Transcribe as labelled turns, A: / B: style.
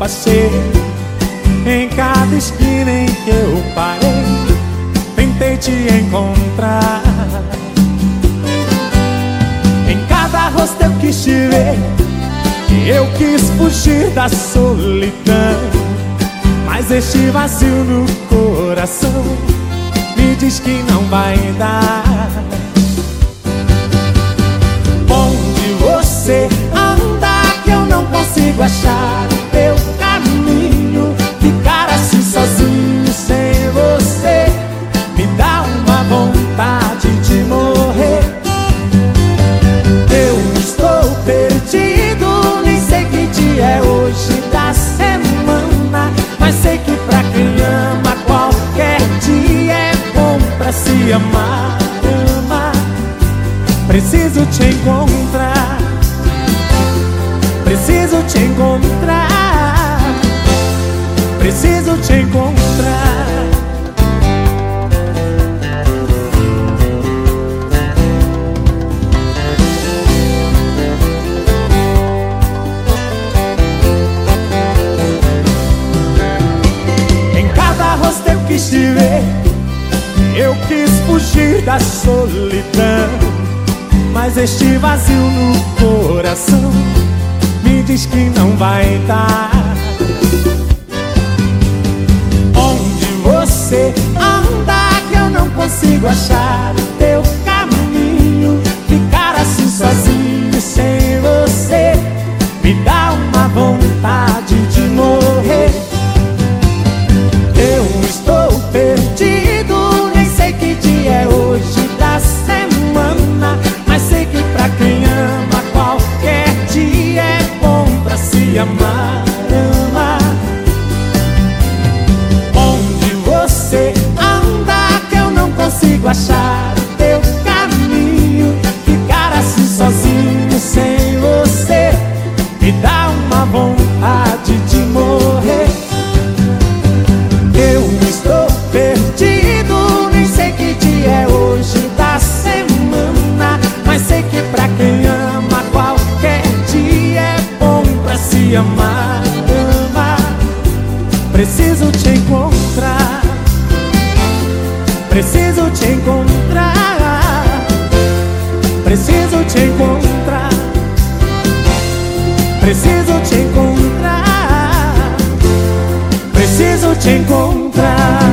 A: você Em cada esquina em que eu parei Tentei te encontrar. Em cada rosto eu quis te ver Eu quis fugir da solidão. Mas este vazio no coração Me diz que não vai dar. Onde você consigo achar o teu caminho Preciso te encontrar. Preciso te encontrar. Preciso te encontrar. Em cada rosto eu quis te ver Eu quis fugir da solidão Mas este vazio no coração diz que não vai dar. Onde você anda que eu não consigo achar teu amar, amar Preciso te encontrar. Preciso te encontrar te encontrar. Preciso te encontrar